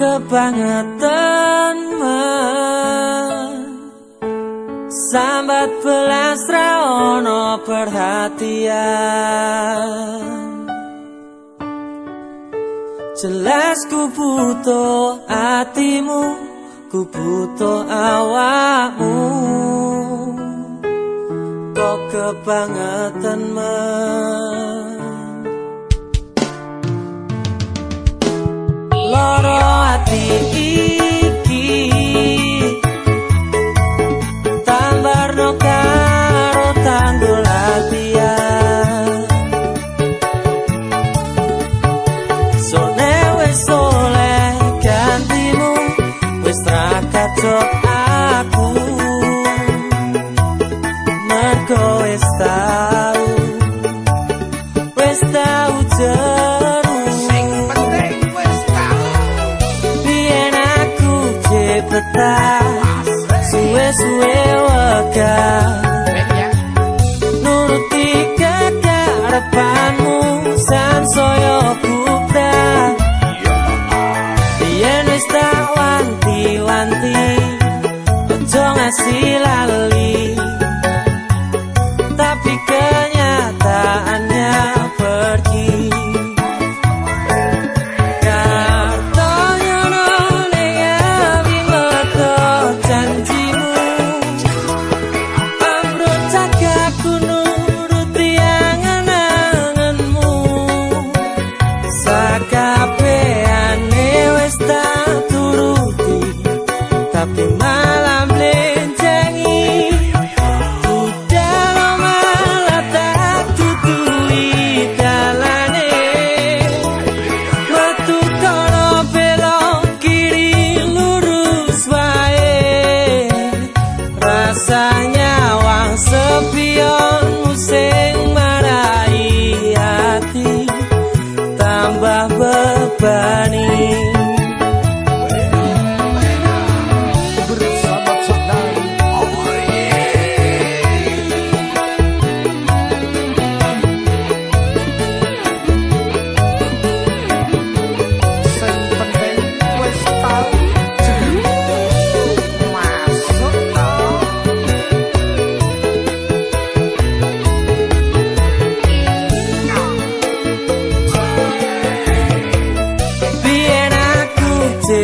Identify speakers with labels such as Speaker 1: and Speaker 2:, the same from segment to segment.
Speaker 1: kebangetan Sambat belas raono perhatian. Jelas ku butuh hatimu Ku butuh awakmu. Kok kebangetan tanggul latihan. Sone wes soleh gantimu Wes trakacok aku. Mergo wes tau Wes tau jeru aku Suwe-suwe wega Ojo ngasih lali Pai.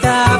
Speaker 1: cantar.